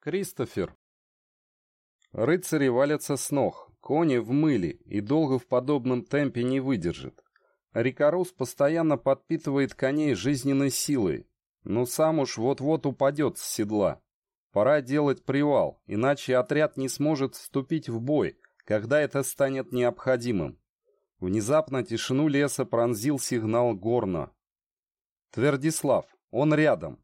Кристофер. Рыцари валятся с ног, кони в мыле и долго в подобном темпе не выдержит. Рикарус постоянно подпитывает коней жизненной силой, но сам уж вот-вот упадет с седла. Пора делать привал, иначе отряд не сможет вступить в бой, когда это станет необходимым. Внезапно тишину леса пронзил сигнал горна. Твердислав, он рядом.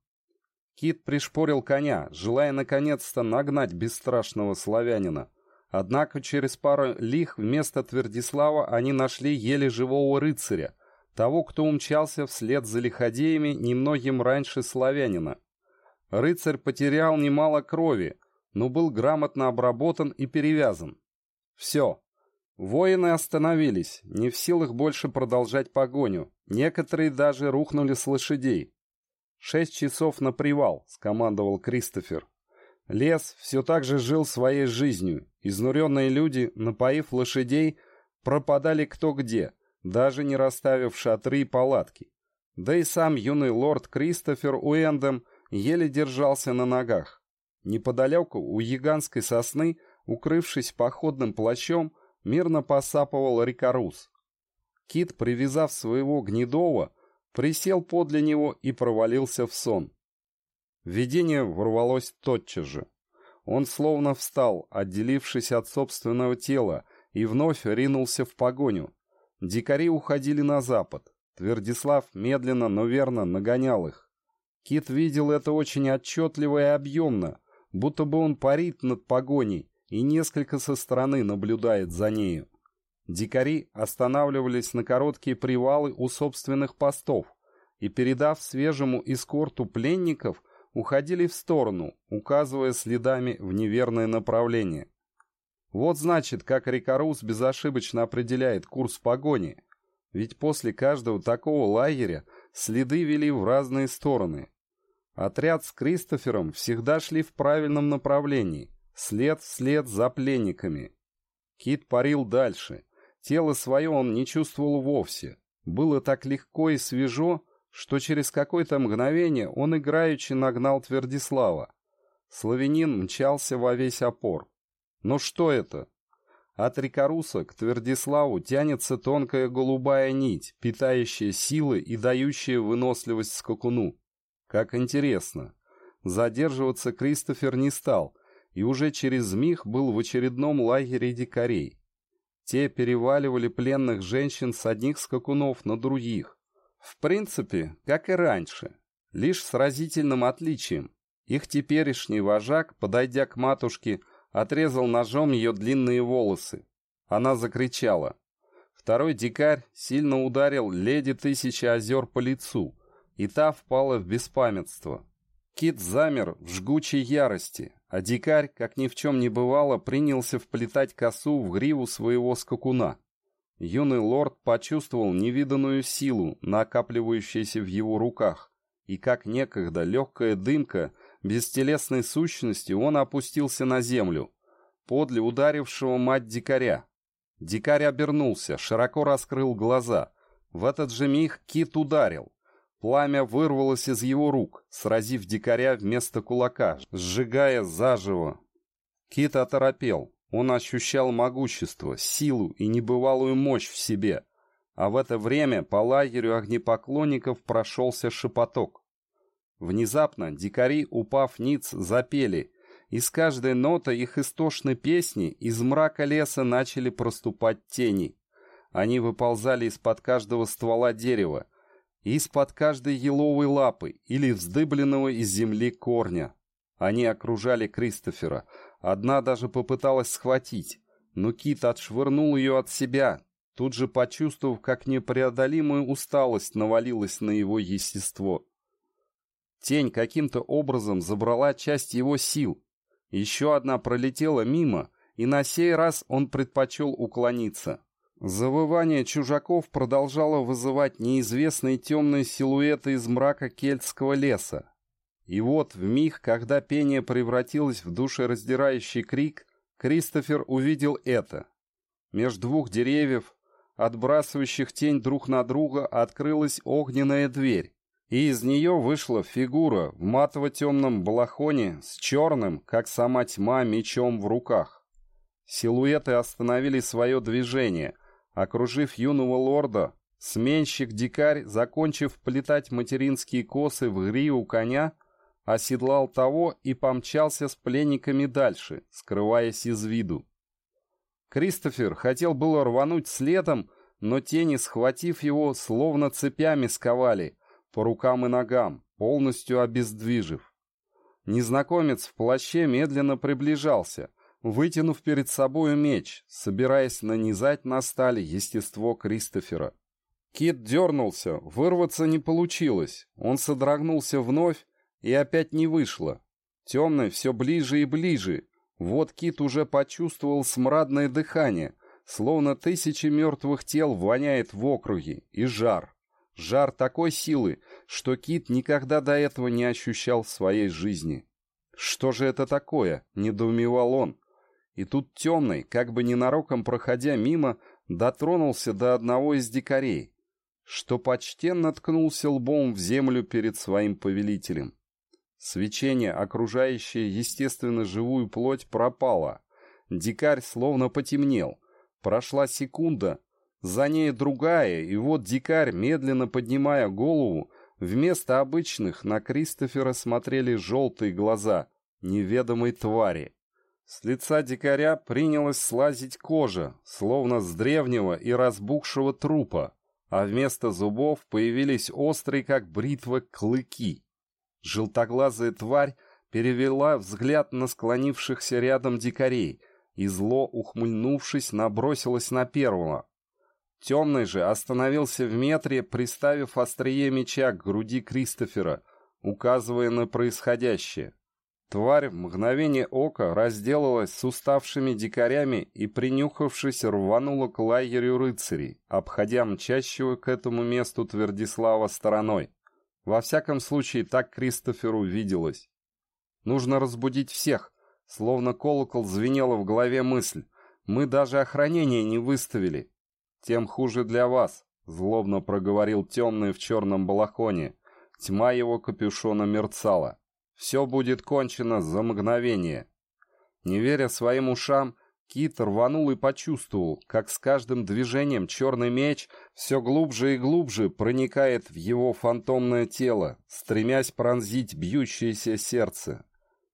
Кит пришпорил коня, желая наконец-то нагнать бесстрашного славянина. Однако через пару лих вместо Твердислава они нашли еле живого рыцаря, того, кто умчался вслед за лиходеями немногим раньше славянина. Рыцарь потерял немало крови, но был грамотно обработан и перевязан. Все. Воины остановились, не в силах больше продолжать погоню. Некоторые даже рухнули с лошадей. «Шесть часов на привал», — скомандовал Кристофер. Лес все так же жил своей жизнью. Изнуренные люди, напоив лошадей, пропадали кто где, даже не расставив шатры и палатки. Да и сам юный лорд Кристофер Уэндем еле держался на ногах. Неподалеку у гигантской сосны, укрывшись походным плащом, мирно посапывал Рикарус. Кит, привязав своего гнедого, присел подле него и провалился в сон. Видение ворвалось тотчас же. Он словно встал, отделившись от собственного тела, и вновь ринулся в погоню. Дикари уходили на запад. Твердислав медленно, но верно нагонял их. Кит видел это очень отчетливо и объемно, будто бы он парит над погоней и несколько со стороны наблюдает за нею. Дикари останавливались на короткие привалы у собственных постов и, передав свежему эскорту пленников, уходили в сторону, указывая следами в неверное направление. Вот значит, как Рикарус безошибочно определяет курс погони. Ведь после каждого такого лагеря следы вели в разные стороны. Отряд с Кристофером всегда шли в правильном направлении, след вслед за пленниками. Кит парил дальше, Тело свое он не чувствовал вовсе. Было так легко и свежо, что через какое-то мгновение он играючи нагнал Твердислава. Славянин мчался во весь опор. Но что это? От Рикаруса к Твердиславу тянется тонкая голубая нить, питающая силы и дающая выносливость скакуну. Как интересно. Задерживаться Кристофер не стал, и уже через миг был в очередном лагере дикарей. Те переваливали пленных женщин с одних скакунов на других. В принципе, как и раньше, лишь с разительным отличием. Их теперешний вожак, подойдя к матушке, отрезал ножом ее длинные волосы. Она закричала. Второй дикарь сильно ударил леди Тысячи озер по лицу, и та впала в беспамятство. Кит замер в жгучей ярости, а дикарь, как ни в чем не бывало, принялся вплетать косу в гриву своего скакуна. Юный лорд почувствовал невиданную силу, накапливающуюся в его руках, и как некогда легкая дымка бестелесной сущности он опустился на землю, подле ударившего мать дикаря. Дикарь обернулся, широко раскрыл глаза. В этот же миг кит ударил. Пламя вырвалось из его рук, сразив дикаря вместо кулака, сжигая заживо. Кит оторопел. Он ощущал могущество, силу и небывалую мощь в себе. А в это время по лагерю огнепоклонников прошелся шепоток. Внезапно дикари, упав ниц, запели, и с каждой нотой их истошной песни из мрака леса начали проступать тени. Они выползали из-под каждого ствола дерева, из-под каждой еловой лапы или вздыбленного из земли корня. Они окружали Кристофера. Одна даже попыталась схватить, но Кит отшвырнул ее от себя, тут же почувствовав, как непреодолимая усталость навалилась на его естество. Тень каким-то образом забрала часть его сил. Еще одна пролетела мимо, и на сей раз он предпочел уклониться. Завывание чужаков продолжало вызывать неизвестные темные силуэты из мрака кельтского леса. И вот в миг, когда пение превратилось в душераздирающий крик, Кристофер увидел это. Меж двух деревьев, отбрасывающих тень друг на друга, открылась огненная дверь, и из нее вышла фигура в матово-темном балахоне с черным, как сама тьма, мечом в руках. Силуэты остановили свое движение, окружив юного лорда, сменщик-дикарь, закончив плетать материнские косы в гриву коня, оседлал того и помчался с пленниками дальше, скрываясь из виду. Кристофер хотел было рвануть следом, но тени, схватив его, словно цепями сковали, по рукам и ногам, полностью обездвижив. Незнакомец в плаще медленно приближался, вытянув перед собою меч, собираясь нанизать на сталь естество Кристофера. Кит дернулся, вырваться не получилось, он содрогнулся вновь, и опять не вышло. Темный все ближе и ближе, вот Кит уже почувствовал смрадное дыхание, словно тысячи мертвых тел воняет в округе, и жар. Жар такой силы, что Кит никогда до этого не ощущал в своей жизни. «Что же это такое?» — недоумевал он. И тут темный, как бы ненароком проходя мимо, дотронулся до одного из дикарей, что почтенно ткнулся лбом в землю перед своим повелителем. Свечение, окружающее естественно живую плоть, пропало. Дикарь словно потемнел. Прошла секунда, за ней другая, и вот дикарь, медленно поднимая голову, вместо обычных на Кристофера смотрели желтые глаза неведомой твари. С лица дикаря принялась слазить кожа, словно с древнего и разбухшего трупа, а вместо зубов появились острые, как бритва, клыки. Желтоглазая тварь перевела взгляд на склонившихся рядом дикарей и, зло ухмыльнувшись, набросилась на первого, Темный же остановился в метре, приставив острие меча к груди Кристофера, указывая на происходящее. Тварь в мгновение ока разделалась с уставшими дикарями и, принюхавшись, рванула к лагерю рыцарей, обходя мчащего к этому месту Твердислава стороной. Во всяком случае, так Кристоферу виделось. Нужно разбудить всех, словно колокол звенела в голове мысль. Мы даже охранение не выставили, тем хуже для вас», — злобно проговорил темный в черном балахоне. Тьма его капюшона мерцала. «Все будет кончено за мгновение». Не веря своим ушам, Кит рванул и почувствовал, как с каждым движением черный меч все глубже и глубже проникает в его фантомное тело, стремясь пронзить бьющееся сердце.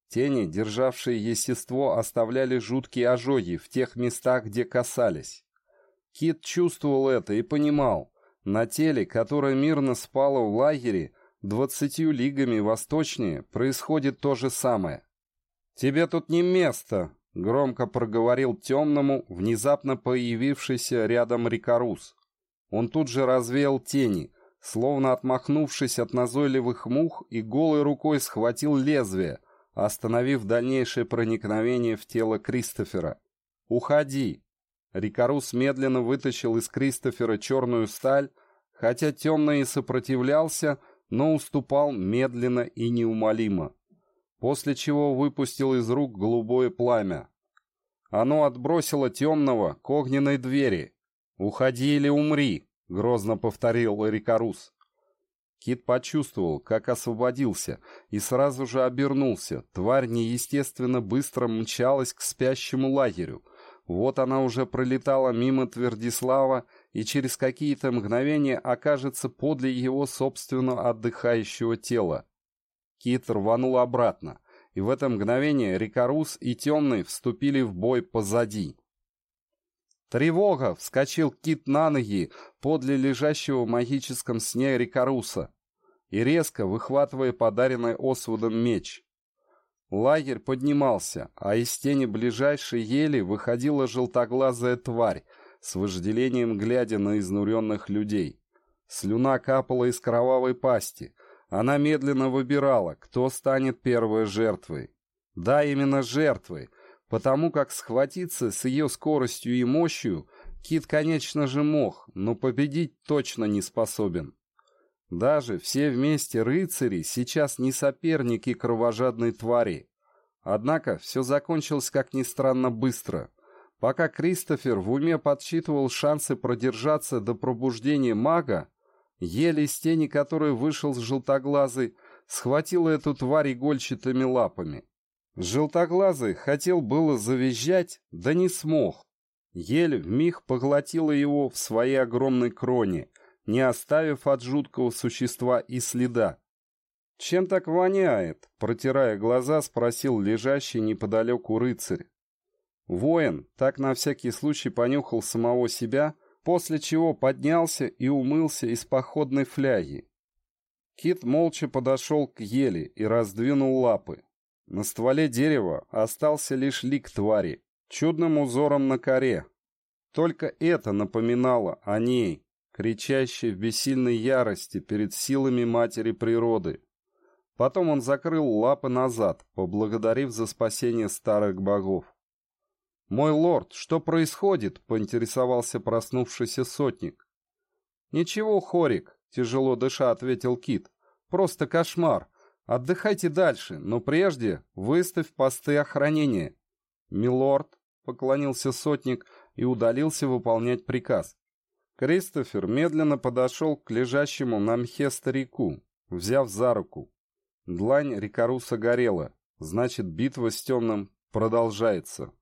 Тени, державшие естество, оставляли жуткие ожоги в тех местах, где касались. Кит чувствовал это и понимал. На теле, которое мирно спало в лагере, двадцатью лигами восточнее, происходит то же самое. «Тебе тут не место!» — громко проговорил темному, внезапно появившийся рядом Рикарус. Он тут же развеял тени, словно отмахнувшись от назойливых мух и голой рукой схватил лезвие, остановив дальнейшее проникновение в тело Кристофера. «Уходи!» Рикарус медленно вытащил из Кристофера черную сталь, хотя темный и сопротивлялся, но уступал медленно и неумолимо, после чего выпустил из рук голубое пламя. Оно отбросило темного к огненной двери. «Уходи или умри!» — грозно повторил Рикарус. Кит почувствовал, как освободился, и сразу же обернулся. Тварь неестественно быстро мчалась к спящему лагерю, вот она уже пролетала мимо Твердислава и через какие-то мгновения окажется подле его собственного отдыхающего тела. Кит рванул обратно, и в это мгновение Рикарус и Темный вступили в бой позади. «Тревога!» — вскочил Кит на ноги подле лежащего в магическом сне Рикаруса и резко, выхватывая подаренный Освудом меч. Лагерь поднимался, а из тени ближайшей ели выходила желтоглазая тварь, с вожделением глядя на изнуренных людей. Слюна капала из кровавой пасти. Она медленно выбирала, кто станет первой жертвой. Да, именно жертвой, потому как схватиться с ее скоростью и мощью Кит, конечно же, мог, но победить точно не способен. Даже все вместе рыцари сейчас не соперники кровожадной твари. Однако все закончилось, как ни странно, быстро. Пока Кристофер в уме подсчитывал шансы продержаться до пробуждения мага, Еле из тени которой вышел желтоглазый, схватил эту тварь игольчатыми лапами. Желтоглазый хотел было завизжать, да не смог. Ель вмиг поглотила его в своей огромной кроне, не оставив от жуткого существа и следа. «Чем так воняет?» — протирая глаза, спросил лежащий неподалеку рыцарь. Воин так на всякий случай понюхал самого себя, после чего поднялся и умылся из походной фляги. Кит молча подошел к ели и раздвинул лапы. На стволе дерева остался лишь лик твари, чудным узором на коре. Только это напоминало о ней, кричащей в бессильной ярости перед силами матери природы. Потом он закрыл лапы назад, поблагодарив за спасение старых богов. «Мой лорд, что происходит?» — поинтересовался проснувшийся сотник. «Ничего, Хорик», — тяжело дыша ответил Кит. «Просто кошмар. Отдыхайте дальше, но прежде выставь посты охранения. Милорд, поклонился сотник и удалился выполнять приказ. Кристофер медленно подошел к лежащему на мхе старику, взяв за руку. Длань Рикаруса горела, значит, битва с темным продолжается.